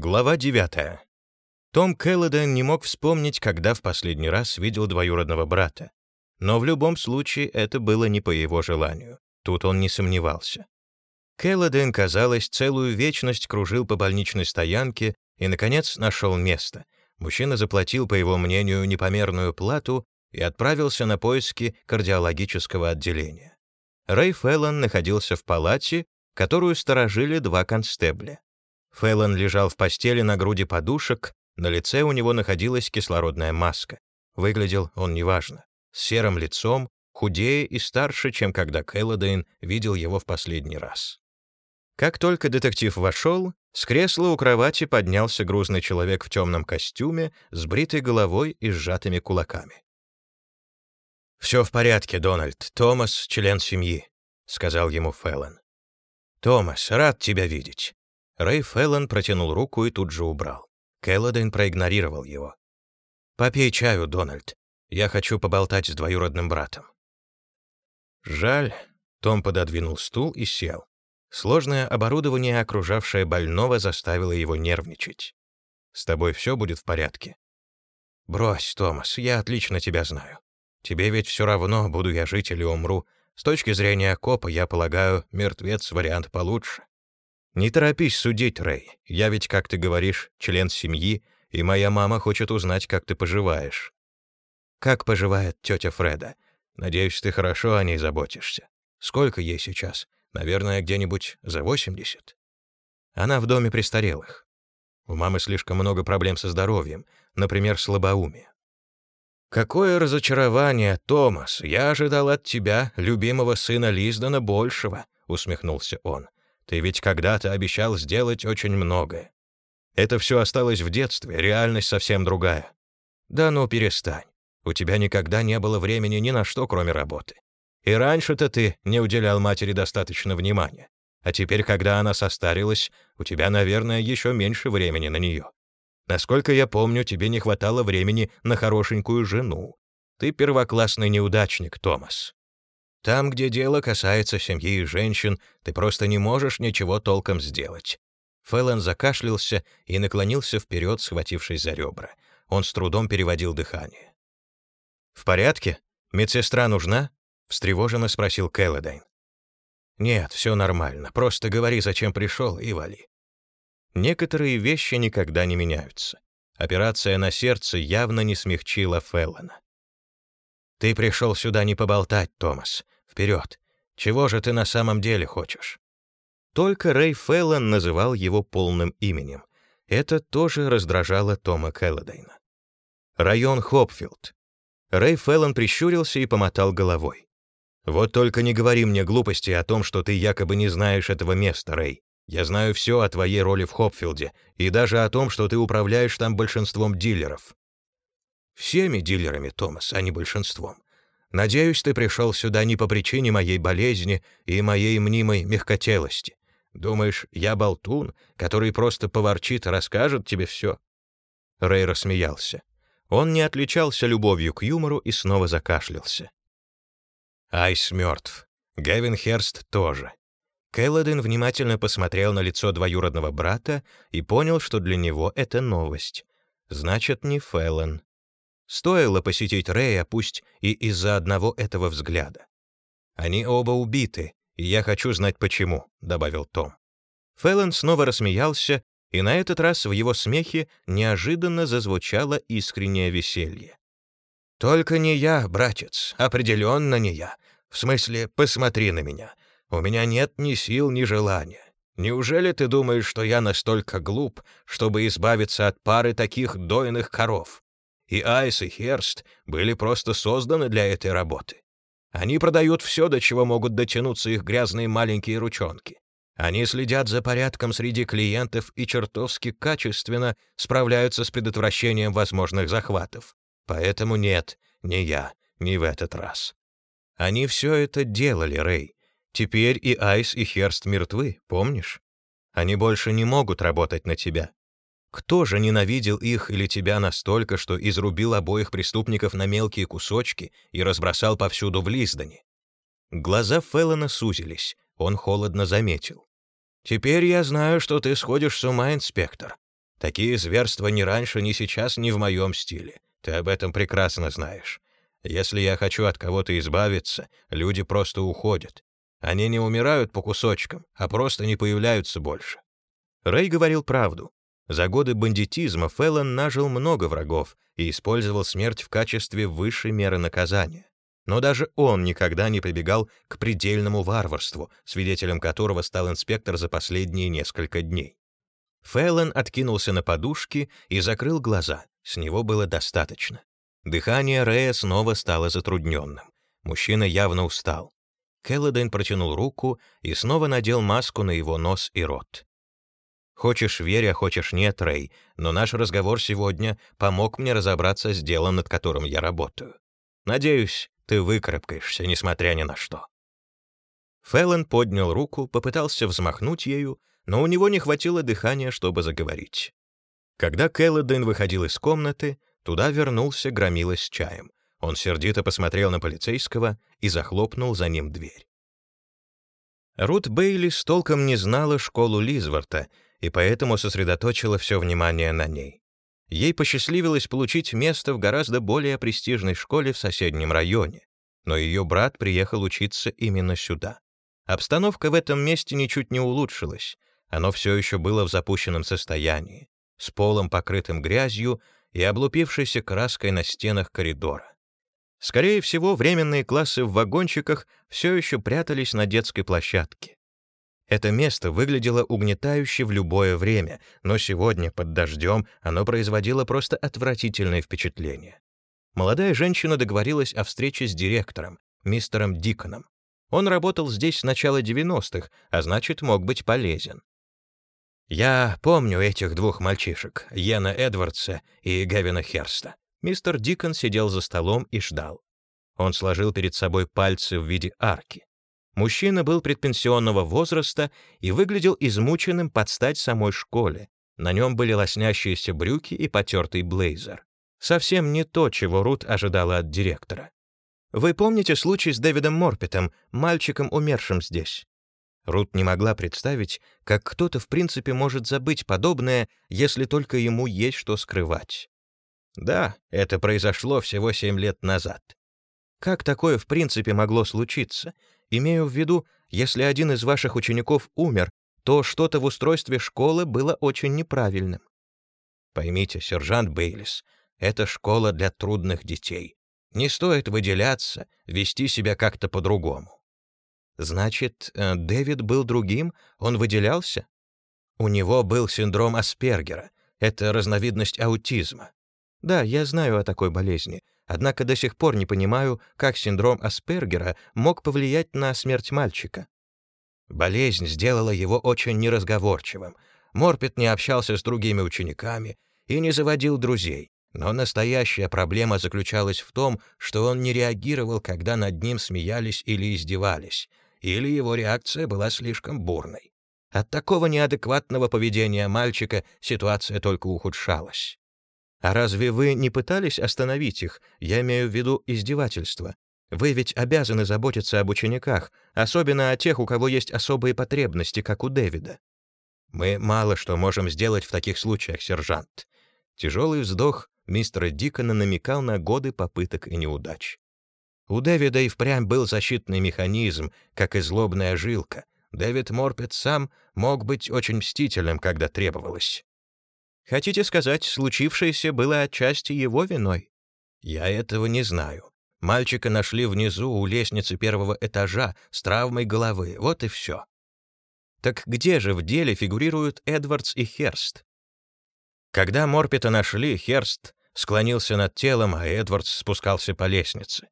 Глава 9. Том Келлоден не мог вспомнить, когда в последний раз видел двоюродного брата. Но в любом случае это было не по его желанию. Тут он не сомневался. Келлоден, казалось, целую вечность кружил по больничной стоянке и, наконец, нашел место. Мужчина заплатил, по его мнению, непомерную плату и отправился на поиски кардиологического отделения. Рэй Феллон находился в палате, которую сторожили два констебля. Фэллон лежал в постели на груди подушек, на лице у него находилась кислородная маска. Выглядел он неважно, с серым лицом, худее и старше, чем когда Кэлладейн видел его в последний раз. Как только детектив вошел, с кресла у кровати поднялся грузный человек в темном костюме с бритой головой и сжатыми кулаками. «Все в порядке, Дональд. Томас — член семьи», — сказал ему Фэллон. «Томас, рад тебя видеть. Рэй Феллон протянул руку и тут же убрал. Келлодейн проигнорировал его. «Попей чаю, Дональд. Я хочу поболтать с двоюродным братом». «Жаль». Том пододвинул стул и сел. Сложное оборудование, окружавшее больного, заставило его нервничать. «С тобой все будет в порядке?» «Брось, Томас, я отлично тебя знаю. Тебе ведь все равно, буду я жить или умру. С точки зрения копа, я полагаю, мертвец — вариант получше. «Не торопись судить, Рэй. Я ведь, как ты говоришь, член семьи, и моя мама хочет узнать, как ты поживаешь». «Как поживает тетя Фреда? Надеюсь, ты хорошо о ней заботишься. Сколько ей сейчас? Наверное, где-нибудь за 80?» Она в доме престарелых. У мамы слишком много проблем со здоровьем, например, слабоумие. «Какое разочарование, Томас! Я ожидал от тебя, любимого сына Лиздона, большего», — усмехнулся он. Ты ведь когда-то обещал сделать очень многое. Это все осталось в детстве, реальность совсем другая. Да ну перестань. У тебя никогда не было времени ни на что, кроме работы. И раньше-то ты не уделял матери достаточно внимания. А теперь, когда она состарилась, у тебя, наверное, еще меньше времени на нее. Насколько я помню, тебе не хватало времени на хорошенькую жену. Ты первоклассный неудачник, Томас. Там, где дело касается семьи и женщин, ты просто не можешь ничего толком сделать». Фэллон закашлялся и наклонился вперед, схватившись за ребра. Он с трудом переводил дыхание. «В порядке? Медсестра нужна?» — встревоженно спросил Кэлладайн. «Нет, все нормально. Просто говори, зачем пришел, и вали». Некоторые вещи никогда не меняются. Операция на сердце явно не смягчила Феллона. «Ты пришел сюда не поболтать, Томас. Вперед! Чего же ты на самом деле хочешь?» Только Рэй Феллон называл его полным именем. Это тоже раздражало Тома Келлодейна. Район Хопфилд. Рэй Феллон прищурился и помотал головой. «Вот только не говори мне глупости о том, что ты якобы не знаешь этого места, Рэй. Я знаю все о твоей роли в Хопфилде и даже о том, что ты управляешь там большинством дилеров». «Всеми дилерами, Томас, а не большинством. Надеюсь, ты пришел сюда не по причине моей болезни и моей мнимой мягкотелости. Думаешь, я болтун, который просто поворчит и расскажет тебе все?» Рэй рассмеялся. Он не отличался любовью к юмору и снова закашлялся. Айс мертв. Гевин Херст тоже. Келлодин внимательно посмотрел на лицо двоюродного брата и понял, что для него это новость. Значит, не Фэллон. Стоило посетить Рэя, пусть и из-за одного этого взгляда. «Они оба убиты, и я хочу знать почему», — добавил Том. Фэллон снова рассмеялся, и на этот раз в его смехе неожиданно зазвучало искреннее веселье. «Только не я, братец, определенно не я. В смысле, посмотри на меня. У меня нет ни сил, ни желания. Неужели ты думаешь, что я настолько глуп, чтобы избавиться от пары таких дойных коров? И Айс, и Херст были просто созданы для этой работы. Они продают все, до чего могут дотянуться их грязные маленькие ручонки. Они следят за порядком среди клиентов и чертовски качественно справляются с предотвращением возможных захватов. Поэтому нет, не я, не в этот раз. Они все это делали, Рэй. Теперь и Айс, и Херст мертвы, помнишь? Они больше не могут работать на тебя. Кто же ненавидел их или тебя настолько, что изрубил обоих преступников на мелкие кусочки и разбросал повсюду в Лиздоне? Глаза Феллона сузились, он холодно заметил. «Теперь я знаю, что ты сходишь с ума, инспектор. Такие зверства ни раньше, ни сейчас не в моем стиле. Ты об этом прекрасно знаешь. Если я хочу от кого-то избавиться, люди просто уходят. Они не умирают по кусочкам, а просто не появляются больше. Рэй говорил правду. За годы бандитизма Феллон нажил много врагов и использовал смерть в качестве высшей меры наказания. Но даже он никогда не прибегал к предельному варварству, свидетелем которого стал инспектор за последние несколько дней. Фэллон откинулся на подушки и закрыл глаза. С него было достаточно. Дыхание Рэя снова стало затрудненным. Мужчина явно устал. Келлоден протянул руку и снова надел маску на его нос и рот. «Хочешь верь, а хочешь нет, Рэй, но наш разговор сегодня помог мне разобраться с делом, над которым я работаю. Надеюсь, ты выкарабкаешься, несмотря ни на что». Фэллон поднял руку, попытался взмахнуть ею, но у него не хватило дыхания, чтобы заговорить. Когда Келлоден выходил из комнаты, туда вернулся Громила с чаем. Он сердито посмотрел на полицейского и захлопнул за ним дверь. Рут Бейли с толком не знала школу Лизворта и поэтому сосредоточила все внимание на ней. Ей посчастливилось получить место в гораздо более престижной школе в соседнем районе, но ее брат приехал учиться именно сюда. Обстановка в этом месте ничуть не улучшилась, оно все еще было в запущенном состоянии, с полом, покрытым грязью и облупившейся краской на стенах коридора. Скорее всего, временные классы в вагончиках все еще прятались на детской площадке. Это место выглядело угнетающе в любое время, но сегодня, под дождем, оно производило просто отвратительное впечатление. Молодая женщина договорилась о встрече с директором, мистером Диконом. Он работал здесь с начала 90-х, а значит, мог быть полезен. Я помню этих двух мальчишек, Йена Эдвардса и Гевина Херста. Мистер Дикон сидел за столом и ждал. Он сложил перед собой пальцы в виде арки. Мужчина был предпенсионного возраста и выглядел измученным под стать самой школе. На нем были лоснящиеся брюки и потертый блейзер. Совсем не то, чего Рут ожидала от директора. «Вы помните случай с Дэвидом Морпетом, мальчиком, умершим здесь?» Рут не могла представить, как кто-то в принципе может забыть подобное, если только ему есть что скрывать. Да, это произошло всего семь лет назад. Как такое в принципе могло случиться? Имею в виду, если один из ваших учеников умер, то что-то в устройстве школы было очень неправильным. Поймите, сержант Бейлис, это школа для трудных детей. Не стоит выделяться, вести себя как-то по-другому. Значит, э, Дэвид был другим, он выделялся? У него был синдром Аспергера. Это разновидность аутизма. Да, я знаю о такой болезни. Однако до сих пор не понимаю, как синдром Аспергера мог повлиять на смерть мальчика. Болезнь сделала его очень неразговорчивым. Морпет не общался с другими учениками и не заводил друзей. Но настоящая проблема заключалась в том, что он не реагировал, когда над ним смеялись или издевались или его реакция была слишком бурной. От такого неадекватного поведения мальчика ситуация только ухудшалась. А разве вы не пытались остановить их? Я имею в виду издевательство. Вы ведь обязаны заботиться об учениках, особенно о тех, у кого есть особые потребности, как у Дэвида. Мы мало что можем сделать в таких случаях, сержант. Тяжелый вздох мистера Дикона намекал на годы попыток и неудач. У Дэвида и впрямь был защитный механизм, как и злобная жилка. Дэвид Морпет сам мог быть очень мстительным, когда требовалось. Хотите сказать, случившееся было отчасти его виной? Я этого не знаю. Мальчика нашли внизу у лестницы первого этажа с травмой головы. Вот и все. Так где же в деле фигурируют Эдвардс и Херст? Когда Морпета нашли, Херст склонился над телом, а Эдвардс спускался по лестнице.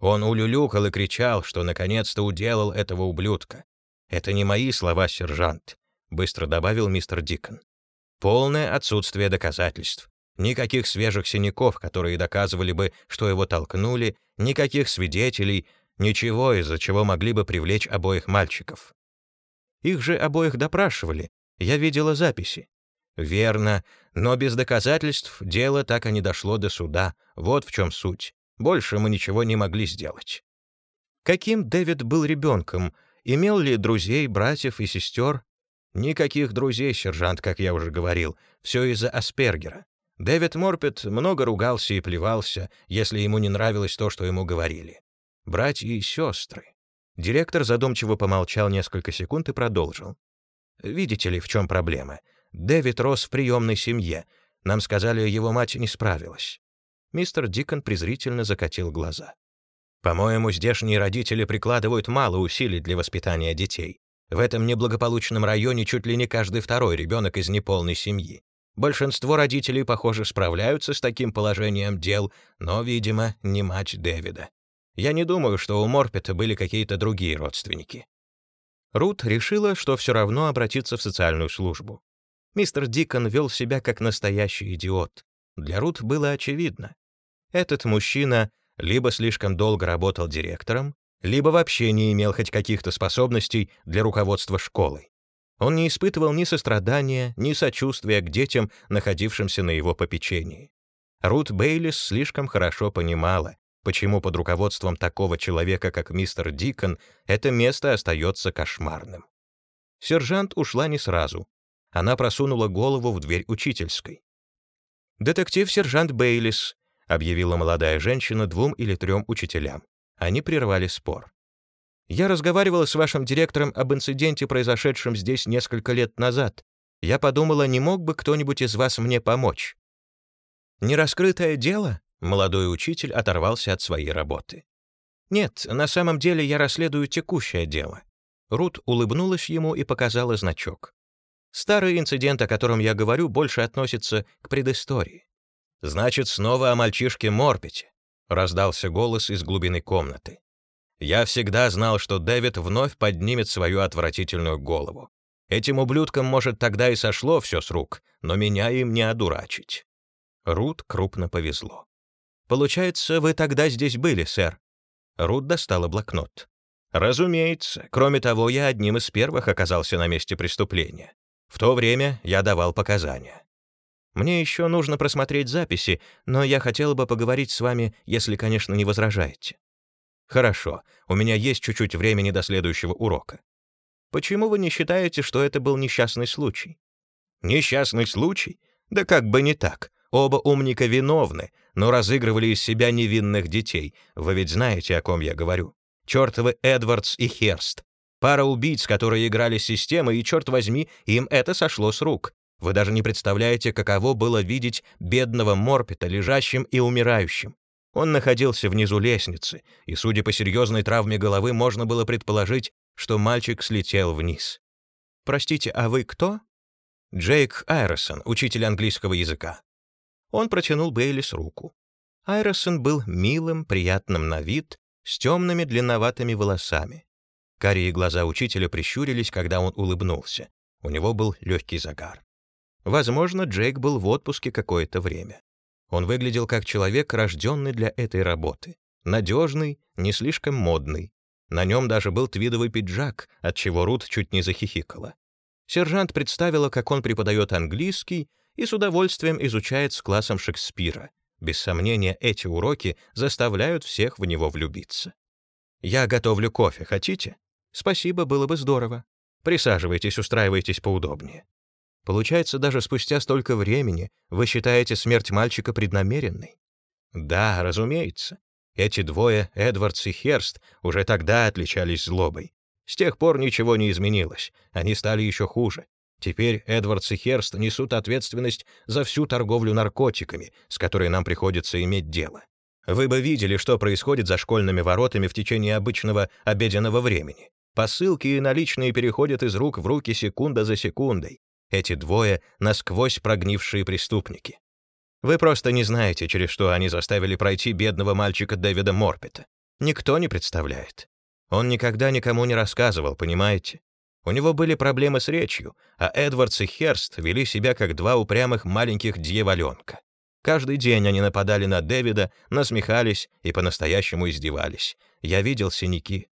Он улюлюкал и кричал, что наконец-то уделал этого ублюдка. «Это не мои слова, сержант», — быстро добавил мистер Дикон. «Полное отсутствие доказательств. Никаких свежих синяков, которые доказывали бы, что его толкнули, никаких свидетелей, ничего, из-за чего могли бы привлечь обоих мальчиков. Их же обоих допрашивали, я видела записи. Верно, но без доказательств дело так и не дошло до суда, вот в чем суть. Больше мы ничего не могли сделать. Каким Дэвид был ребенком? Имел ли друзей, братьев и сестер? Никаких друзей, сержант, как я уже говорил. Все из-за Аспергера. Дэвид Морпет много ругался и плевался, если ему не нравилось то, что ему говорили. Братья и сестры. Директор задумчиво помолчал несколько секунд и продолжил. «Видите ли, в чем проблема? Дэвид рос в приемной семье. Нам сказали, его мать не справилась». Мистер Дикон презрительно закатил глаза. «По-моему, здешние родители прикладывают мало усилий для воспитания детей. В этом неблагополучном районе чуть ли не каждый второй ребенок из неполной семьи. Большинство родителей, похоже, справляются с таким положением дел, но, видимо, не мать Дэвида. Я не думаю, что у Морпета были какие-то другие родственники. Рут решила, что все равно обратиться в социальную службу. Мистер Дикон вел себя как настоящий идиот. Для Рут было очевидно. Этот мужчина либо слишком долго работал директором, либо вообще не имел хоть каких-то способностей для руководства школой. Он не испытывал ни сострадания, ни сочувствия к детям, находившимся на его попечении. Рут Бейлис слишком хорошо понимала, почему под руководством такого человека, как мистер Дикон, это место остается кошмарным. Сержант ушла не сразу. Она просунула голову в дверь учительской. «Детектив-сержант Бейлис», — объявила молодая женщина двум или трем учителям. Они прервали спор. Я разговаривала с вашим директором об инциденте, произошедшем здесь несколько лет назад. Я подумала, не мог бы кто-нибудь из вас мне помочь. Нераскрытое дело? Молодой учитель оторвался от своей работы. Нет, на самом деле я расследую текущее дело. Рут улыбнулась ему и показала значок. Старый инцидент, о котором я говорю, больше относится к предыстории. Значит, снова о мальчишке Морпете, раздался голос из глубины комнаты. Я всегда знал, что Дэвид вновь поднимет свою отвратительную голову. Этим ублюдкам, может, тогда и сошло все с рук, но меня им не одурачить. Рут крупно повезло. «Получается, вы тогда здесь были, сэр?» Рут достала блокнот. «Разумеется. Кроме того, я одним из первых оказался на месте преступления. В то время я давал показания. Мне еще нужно просмотреть записи, но я хотела бы поговорить с вами, если, конечно, не возражаете». Хорошо, у меня есть чуть-чуть времени до следующего урока. Почему вы не считаете, что это был несчастный случай? Несчастный случай? Да как бы не так. Оба умника виновны, но разыгрывали из себя невинных детей. Вы ведь знаете, о ком я говорю. Чёртовы Эдвардс и Херст. Пара убийц, которые играли системой, и, черт возьми, им это сошло с рук. Вы даже не представляете, каково было видеть бедного Морпета лежащим и умирающим. Он находился внизу лестницы, и, судя по серьезной травме головы, можно было предположить, что мальчик слетел вниз. «Простите, а вы кто?» «Джейк Айросон, учитель английского языка». Он протянул Бейлис руку. Айросон был милым, приятным на вид, с темными длинноватыми волосами. Карие глаза учителя прищурились, когда он улыбнулся. У него был легкий загар. Возможно, Джейк был в отпуске какое-то время. Он выглядел как человек, рожденный для этой работы. Надежный, не слишком модный. На нем даже был твидовый пиджак, от чего Рут чуть не захихикала. Сержант представила, как он преподает английский и с удовольствием изучает с классом Шекспира. Без сомнения, эти уроки заставляют всех в него влюбиться. «Я готовлю кофе, хотите?» «Спасибо, было бы здорово. Присаживайтесь, устраивайтесь поудобнее». Получается, даже спустя столько времени вы считаете смерть мальчика преднамеренной? Да, разумеется. Эти двое, Эдвардс и Херст, уже тогда отличались злобой. С тех пор ничего не изменилось, они стали еще хуже. Теперь Эдвардс и Херст несут ответственность за всю торговлю наркотиками, с которой нам приходится иметь дело. Вы бы видели, что происходит за школьными воротами в течение обычного обеденного времени. Посылки и наличные переходят из рук в руки секунда за секундой. Эти двое — насквозь прогнившие преступники. Вы просто не знаете, через что они заставили пройти бедного мальчика Дэвида Морпета. Никто не представляет. Он никогда никому не рассказывал, понимаете? У него были проблемы с речью, а Эдвардс и Херст вели себя как два упрямых маленьких дьяволенка. Каждый день они нападали на Дэвида, насмехались и по-настоящему издевались. Я видел синяки.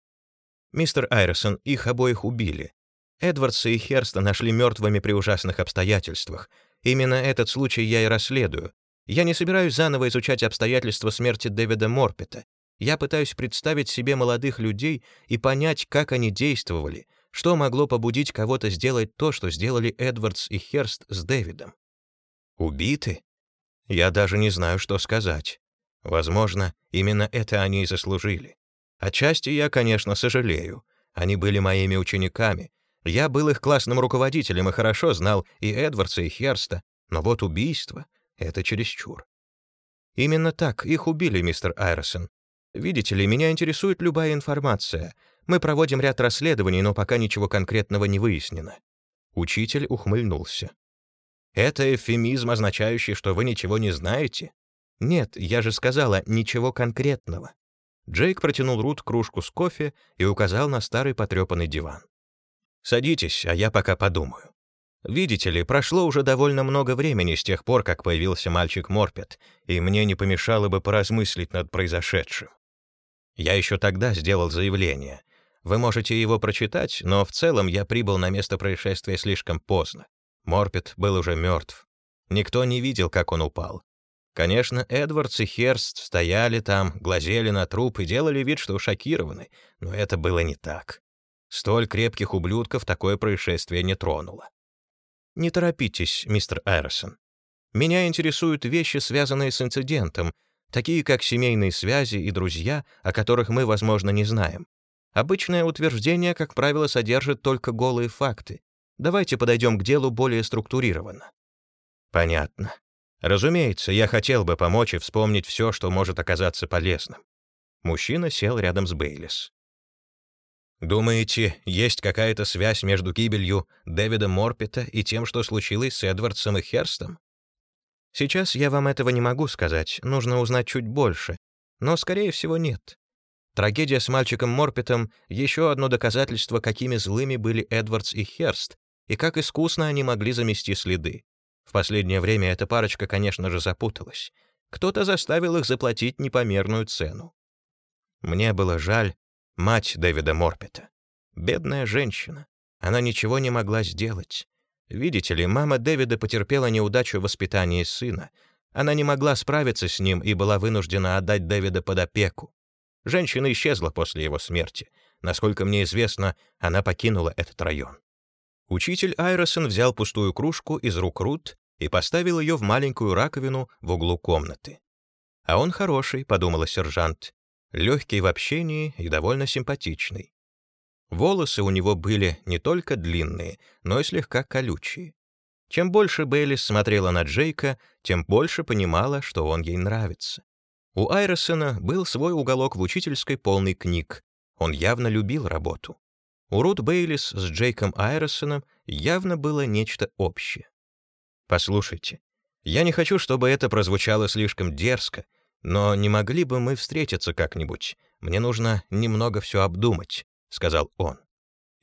Мистер Айресон, их обоих убили, Эдвардса и Херста нашли мертвыми при ужасных обстоятельствах. Именно этот случай я и расследую. Я не собираюсь заново изучать обстоятельства смерти Дэвида Морпета. Я пытаюсь представить себе молодых людей и понять, как они действовали, Что могло побудить кого-то сделать то, что сделали Эдвардс и Херст с Дэвидом? Убиты? Я даже не знаю, что сказать. Возможно, именно это они и заслужили. Отчасти я, конечно, сожалею. Они были моими учениками. Я был их классным руководителем и хорошо знал и Эдвардса, и Херста. Но вот убийство — это чересчур. Именно так их убили, мистер Айросон. Видите ли, меня интересует любая информация. Мы проводим ряд расследований, но пока ничего конкретного не выяснено. Учитель ухмыльнулся. Это эвфемизм, означающий, что вы ничего не знаете? Нет, я же сказала, ничего конкретного. Джейк протянул Рут кружку с кофе и указал на старый потрепанный диван. «Садитесь, а я пока подумаю. Видите ли, прошло уже довольно много времени с тех пор, как появился мальчик Морпет, и мне не помешало бы поразмыслить над произошедшим. Я еще тогда сделал заявление. Вы можете его прочитать, но в целом я прибыл на место происшествия слишком поздно. Морпет был уже мертв. Никто не видел, как он упал. Конечно, Эдвардс и Херст стояли там, глазели на труп и делали вид, что шокированы, но это было не так. Столь крепких ублюдков такое происшествие не тронуло. Не торопитесь, мистер Айросон. Меня интересуют вещи, связанные с инцидентом, такие как семейные связи и друзья, о которых мы, возможно, не знаем. Обычное утверждение, как правило, содержит только голые факты, Давайте подойдем к делу более структурированно. Понятно. Разумеется, я хотел бы помочь и вспомнить все, что может оказаться полезным. Мужчина сел рядом с Бейлис. Думаете, есть какая-то связь между гибелью Дэвида Морпета и тем, что случилось с Эдвардсом и Херстом? Сейчас я вам этого не могу сказать, нужно узнать чуть больше, но, скорее всего, нет. Трагедия с мальчиком Морпетом — еще одно доказательство, какими злыми были Эдвардс и Херст, и как искусно они могли замести следы. В последнее время эта парочка, конечно же, запуталась. Кто-то заставил их заплатить непомерную цену. Мне было жаль мать Дэвида Морпета. Бедная женщина. Она ничего не могла сделать. Видите ли, мама Дэвида потерпела неудачу в воспитании сына. Она не могла справиться с ним и была вынуждена отдать Дэвида под опеку. Женщина исчезла после его смерти. Насколько мне известно, она покинула этот район. Учитель Айросон взял пустую кружку из рук Рут и поставил ее в маленькую раковину в углу комнаты. «А он хороший», — подумала сержант, легкий в общении и довольно симпатичный. Волосы у него были не только длинные, но и слегка колючие. Чем больше Бейлис смотрела на Джейка, тем больше понимала, что он ей нравится. У Айросона был свой уголок в учительской полный книг. Он явно любил работу. У Рут Бейлис с Джейком Айросоном явно было нечто общее. «Послушайте, я не хочу, чтобы это прозвучало слишком дерзко, но не могли бы мы встретиться как-нибудь? Мне нужно немного все обдумать», — сказал он.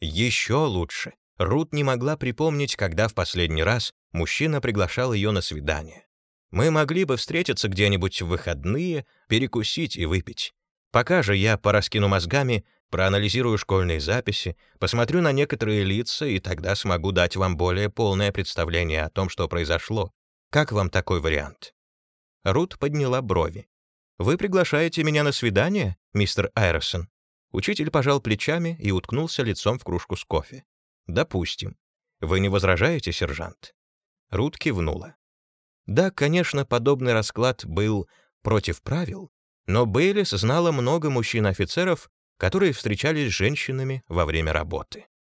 Еще лучше. Рут не могла припомнить, когда в последний раз мужчина приглашал ее на свидание. Мы могли бы встретиться где-нибудь в выходные, перекусить и выпить. Пока же я пораскину мозгами, проанализирую школьные записи, посмотрю на некоторые лица, и тогда смогу дать вам более полное представление о том, что произошло. Как вам такой вариант?» Рут подняла брови. «Вы приглашаете меня на свидание, мистер Айросон?» Учитель пожал плечами и уткнулся лицом в кружку с кофе. «Допустим. Вы не возражаете, сержант?» Рут кивнула. Да, конечно, подобный расклад был против правил, но Бейлис знала много мужчин-офицеров, которые встречались с женщинами во время работы.